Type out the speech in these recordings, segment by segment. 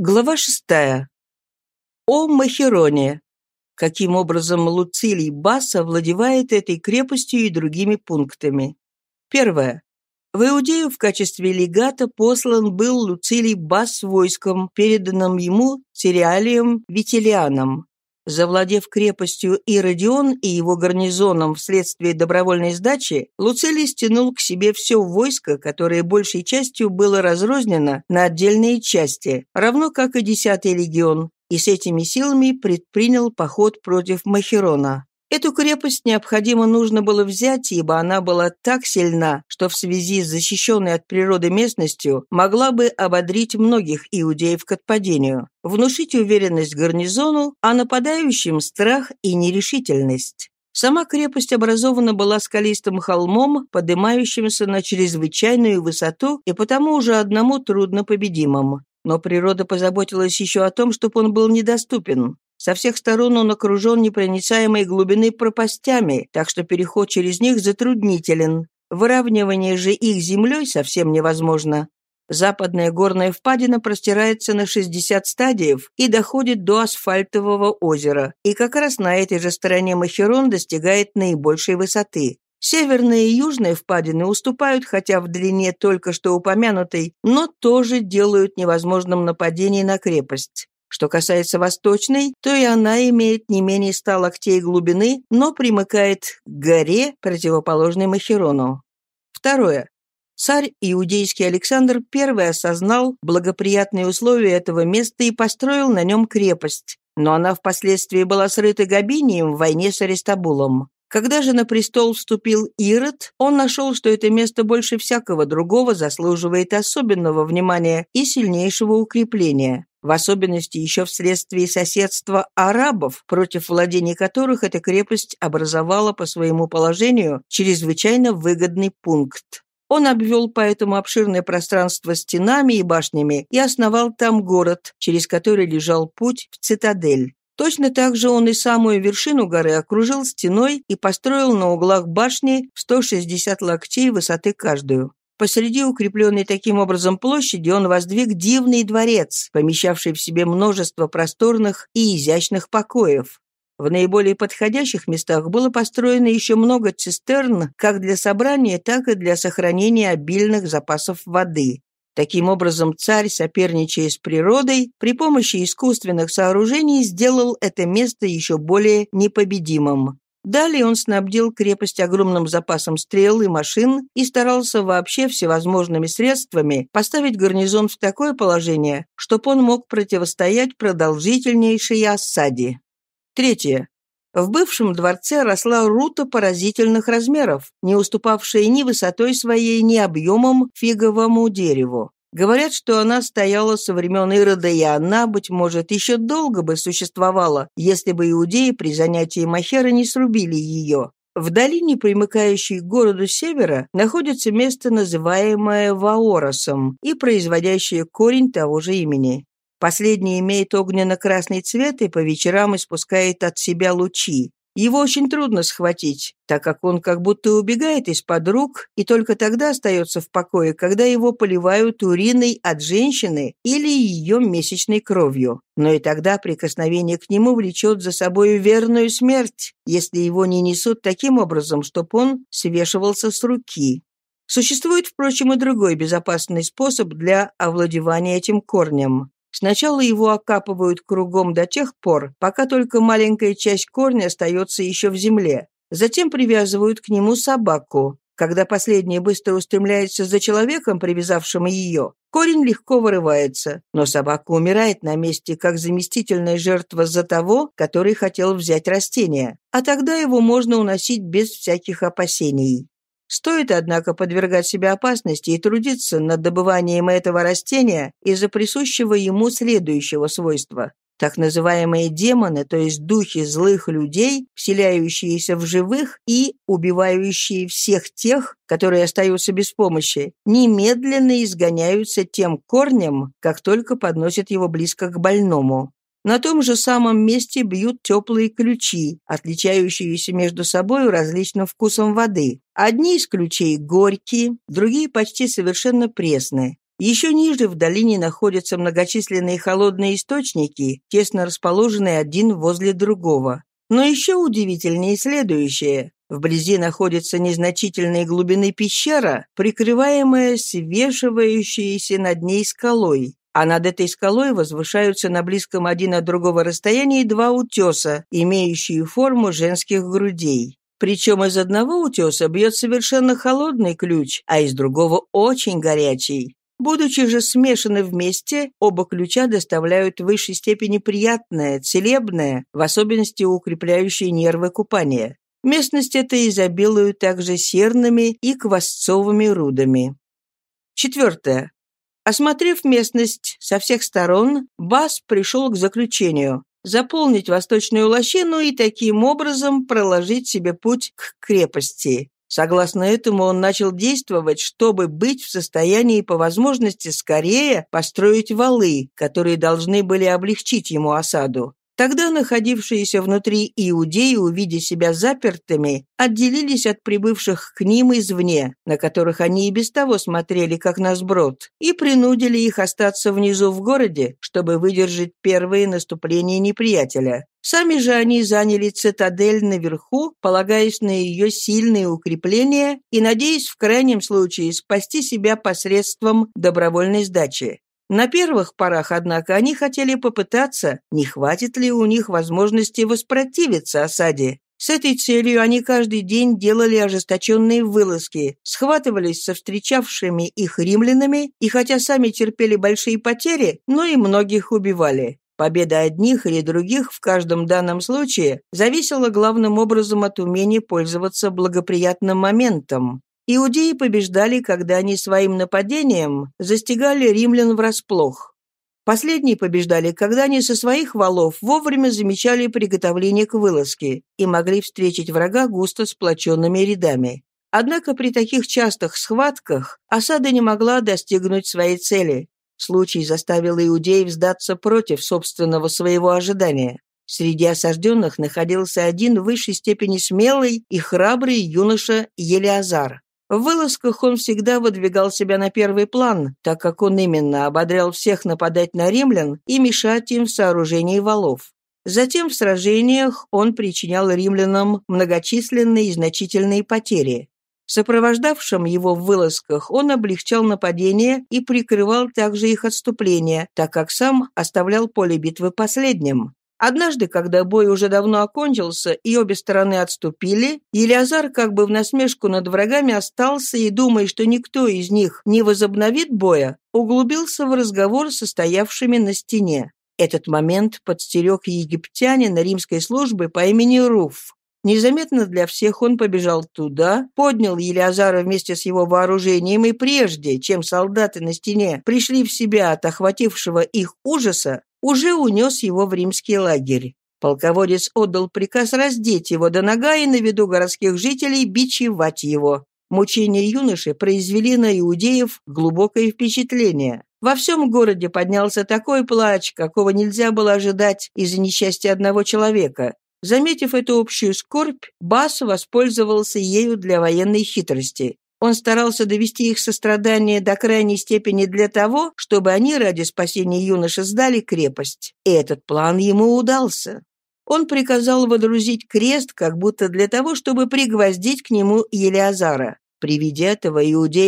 Глава шестая. О Махероне. Каким образом Луцилий Бас овладевает этой крепостью и другими пунктами. Первое. В Иудею в качестве легата послан был Луцилий Бас войском, переданным ему Цириалием Витилианом. Завладев крепостью Иродион и его гарнизоном вследствие добровольной сдачи, Луцилий стянул к себе все войско, которое большей частью было разрознено на отдельные части, равно как и 10-й легион, и с этими силами предпринял поход против Махерона. Эту крепость необходимо нужно было взять, ибо она была так сильна, что в связи с защищенной от природы местностью могла бы ободрить многих иудеев к отпадению, внушить уверенность гарнизону, а нападающим страх и нерешительность. Сама крепость образована была скалистым холмом, поднимающимся на чрезвычайную высоту и потому уже одному трудно победимым. Но природа позаботилась еще о том, чтобы он был недоступен. Со всех сторон он окружен непроницаемой глубины пропастями, так что переход через них затруднителен. Выравнивание же их землей совсем невозможно. Западная горная впадина простирается на 60 стадиев и доходит до асфальтового озера, и как раз на этой же стороне Махерон достигает наибольшей высоты. Северная и южная впадины уступают, хотя в длине только что упомянутой, но тоже делают невозможным нападение на крепость. Что касается восточной, то и она имеет не менее ста локтей глубины, но примыкает к горе, противоположной Махерону. Второе. Царь иудейский Александр I осознал благоприятные условия этого места и построил на нем крепость, но она впоследствии была срыта Габинием в войне с Аристабулом. Когда же на престол вступил Ирод, он нашел, что это место больше всякого другого заслуживает особенного внимания и сильнейшего укрепления в особенности еще вследствие соседства арабов, против владений которых эта крепость образовала по своему положению чрезвычайно выгодный пункт. Он обвел поэтому обширное пространство стенами и башнями и основал там город, через который лежал путь в цитадель. Точно так же он и самую вершину горы окружил стеной и построил на углах башни 160 локтей высоты каждую. Посреди укрепленной таким образом площади он воздвиг дивный дворец, помещавший в себе множество просторных и изящных покоев. В наиболее подходящих местах было построено еще много цистерн как для собрания, так и для сохранения обильных запасов воды. Таким образом, царь, соперничая с природой, при помощи искусственных сооружений сделал это место еще более непобедимым. Далее он снабдил крепость огромным запасом стрел и машин и старался вообще всевозможными средствами поставить гарнизон в такое положение, чтобы он мог противостоять продолжительнейшей осаде. Третье. В бывшем дворце росла рута поразительных размеров, не уступавшая ни высотой своей, ни объемом фиговому дереву. Говорят, что она стояла со времен Ирода, и она, быть может, еще долго бы существовала, если бы иудеи при занятии Махера не срубили ее. В долине, примыкающей к городу севера, находится место, называемое Ваоросом и производящее корень того же имени. Последний имеет огненно-красный цвет и по вечерам испускает от себя лучи. Его очень трудно схватить, так как он как будто убегает из-под рук и только тогда остается в покое, когда его поливают уриной от женщины или ее месячной кровью. Но и тогда прикосновение к нему влечет за собой верную смерть, если его не несут таким образом, чтобы он свешивался с руки. Существует, впрочем, и другой безопасный способ для овладевания этим корнем. Сначала его окапывают кругом до тех пор, пока только маленькая часть корня остается еще в земле. Затем привязывают к нему собаку. Когда последняя быстро устремляется за человеком, привязавшим ее, корень легко вырывается, но собака умирает на месте, как заместительная жертва за того, который хотел взять растение, а тогда его можно уносить без всяких опасений. Стоит, однако, подвергать себя опасности и трудиться над добыванием этого растения из-за присущего ему следующего свойства. Так называемые демоны, то есть духи злых людей, вселяющиеся в живых и убивающие всех тех, которые остаются без помощи, немедленно изгоняются тем корнем, как только подносят его близко к больному. На том же самом месте бьют теплые ключи, отличающиеся между собой различным вкусом воды. Одни из ключей горькие, другие почти совершенно пресные. Еще ниже в долине находятся многочисленные холодные источники, тесно расположенные один возле другого. Но еще удивительнее следующее. Вблизи находится незначительной глубины пещера, прикрываемая свешивающейся над ней скалой, а над этой скалой возвышаются на близком один от другого расстоянии два утеса, имеющие форму женских грудей. Причем из одного утеса бьет совершенно холодный ключ, а из другого очень горячий. Будучи же смешаны вместе, оба ключа доставляют в высшей степени приятное, целебное, в особенности укрепляющее нервы купания. Местность эта изобилует также серными и квасцовыми рудами. Четвертое. Осмотрев местность со всех сторон, Бас пришел к заключению заполнить восточную лощину и таким образом проложить себе путь к крепости. Согласно этому он начал действовать, чтобы быть в состоянии по возможности скорее построить валы, которые должны были облегчить ему осаду. Тогда находившиеся внутри иудеи, увидя себя запертыми, отделились от прибывших к ним извне, на которых они и без того смотрели как на сброд, и принудили их остаться внизу в городе, чтобы выдержать первые наступления неприятеля. Сами же они заняли цитадель наверху, полагаясь на ее сильные укрепления и надеясь в крайнем случае спасти себя посредством добровольной сдачи. На первых порах, однако, они хотели попытаться, не хватит ли у них возможности воспротивиться осаде. С этой целью они каждый день делали ожесточенные вылазки, схватывались со встречавшими их римлянами и хотя сами терпели большие потери, но и многих убивали. Победа одних или других в каждом данном случае зависела главным образом от умения пользоваться благоприятным моментом. Иудеи побеждали, когда они своим нападением застигали римлян врасплох. Последние побеждали, когда они со своих валов вовремя замечали приготовление к вылазке и могли встретить врага густо сплоченными рядами. Однако при таких частых схватках осада не могла достигнуть своей цели. Случай заставил иудеев сдаться против собственного своего ожидания. Среди осажденных находился один в высшей степени смелый и храбрый юноша Елиазар. В вылазках он всегда выдвигал себя на первый план, так как он именно ободрял всех нападать на римлян и мешать им в сооружении валов. Затем в сражениях он причинял римлянам многочисленные и значительные потери. Сопровождавшим его в вылазках он облегчал нападения и прикрывал также их отступление, так как сам оставлял поле битвы последним. Однажды, когда бой уже давно окончился и обе стороны отступили, Елиазар как бы в насмешку над врагами остался и, думая, что никто из них не возобновит боя, углубился в разговор со стоявшими на стене. Этот момент подстерег египтянина римской службы по имени Руф. Незаметно для всех он побежал туда, поднял Елиазара вместе с его вооружением, и прежде, чем солдаты на стене пришли в себя от охватившего их ужаса, уже унес его в римский лагерь. Полководец отдал приказ раздеть его до нога и на виду городских жителей бичевать его. Мучения юноши произвели на иудеев глубокое впечатление. Во всем городе поднялся такой плач, какого нельзя было ожидать из-за несчастья одного человека. Заметив эту общую скорбь, Бас воспользовался ею для военной хитрости. Он старался довести их сострадание до крайней степени для того, чтобы они ради спасения юноши сдали крепость. И этот план ему удался. Он приказал водрузить крест, как будто для того, чтобы пригвоздить к нему Елиазара. При виде этого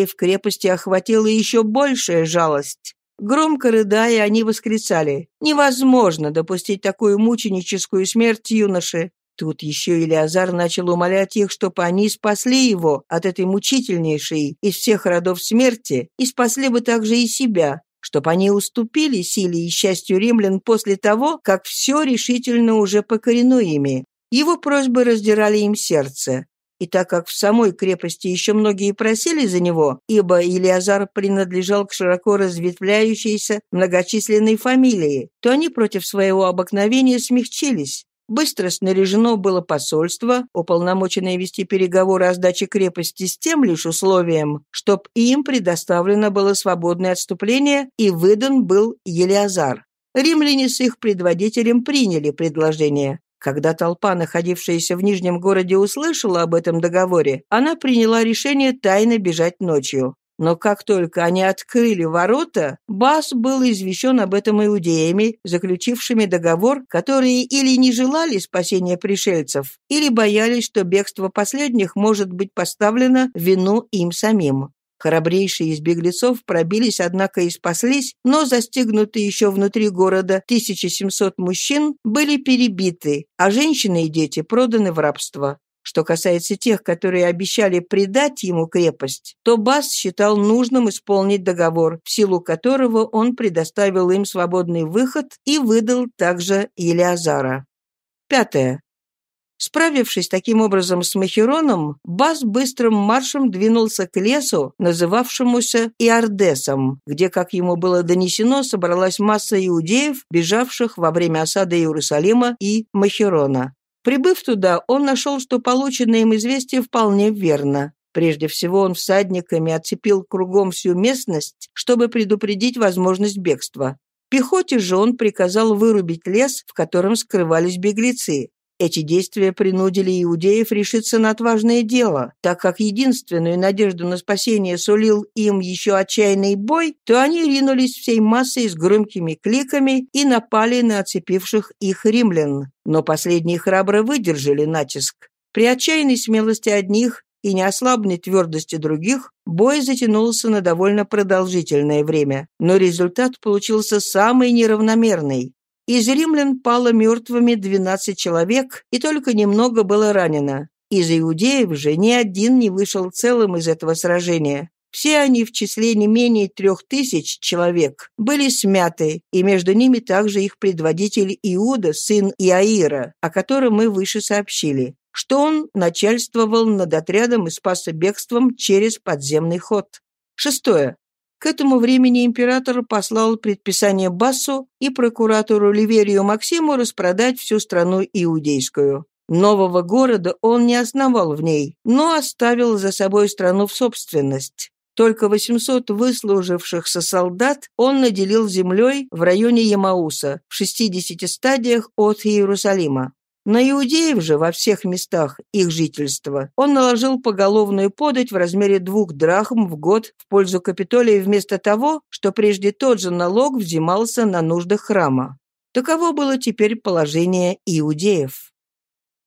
в крепости охватила еще большая жалость. Громко рыдая, они восклицали «Невозможно допустить такую мученическую смерть юноши! Тут еще Илиазар начал умолять их, чтобы они спасли его от этой мучительнейшей из всех родов смерти и спасли бы также и себя, чтобы они уступили силе и счастью римлян после того, как все решительно уже покорено ими. Его просьбы раздирали им сердце. И так как в самой крепости еще многие просили за него, ибо Илиазар принадлежал к широко разветвляющейся многочисленной фамилии, то они против своего обыкновения смягчились Быстро снаряжено было посольство, уполномоченное вести переговоры о сдаче крепости с тем лишь условием, чтоб им предоставлено было свободное отступление и выдан был Елиазар. Римляне с их предводителем приняли предложение. Когда толпа, находившаяся в Нижнем городе, услышала об этом договоре, она приняла решение тайно бежать ночью. Но как только они открыли ворота, Бас был извещен об этом иудеями, заключившими договор, которые или не желали спасения пришельцев, или боялись, что бегство последних может быть поставлено вину им самим. Храбрейшие из беглецов пробились, однако, и спаслись, но застигнутые еще внутри города 1700 мужчин были перебиты, а женщины и дети проданы в рабство. Что касается тех, которые обещали предать ему крепость, то Бас считал нужным исполнить договор, в силу которого он предоставил им свободный выход и выдал также Елиазара. Пятое. Справившись таким образом с Махероном, Бас быстрым маршем двинулся к лесу, называвшемуся Иордесом, где, как ему было донесено, собралась масса иудеев, бежавших во время осады Иерусалима и Махерона. Прибыв туда, он нашел, что полученное им известие вполне верно. Прежде всего он всадниками оцепил кругом всю местность, чтобы предупредить возможность бегства. Пехоте же он приказал вырубить лес, в котором скрывались беглецы. Эти действия принудили иудеев решиться на отважное дело. Так как единственную надежду на спасение сулил им еще отчаянный бой, то они ринулись всей массой с громкими кликами и напали на оцепивших их римлян. Но последние храбро выдержали натиск. При отчаянной смелости одних и неослабной твердости других бой затянулся на довольно продолжительное время, но результат получился самый неравномерный. Из римлян пало мертвыми 12 человек, и только немного было ранено. Из иудеев же ни один не вышел целым из этого сражения. Все они в числе не менее трех тысяч человек были смяты, и между ними также их предводитель Иуда, сын Иаира, о котором мы выше сообщили, что он начальствовал над отрядом и спасся бегством через подземный ход. Шестое. К этому времени император послал предписание Бассу и прокуратору Ливерию Максиму распродать всю страну иудейскую. Нового города он не основал в ней, но оставил за собой страну в собственность. Только 800 выслужившихся солдат он наделил землей в районе Ямауса, в 60 стадиях от Иерусалима. На иудеев же во всех местах их жительства он наложил поголовную подать в размере двух драхм в год в пользу Капитолия вместо того, что прежде тот же налог взимался на нужды храма. Таково было теперь положение иудеев.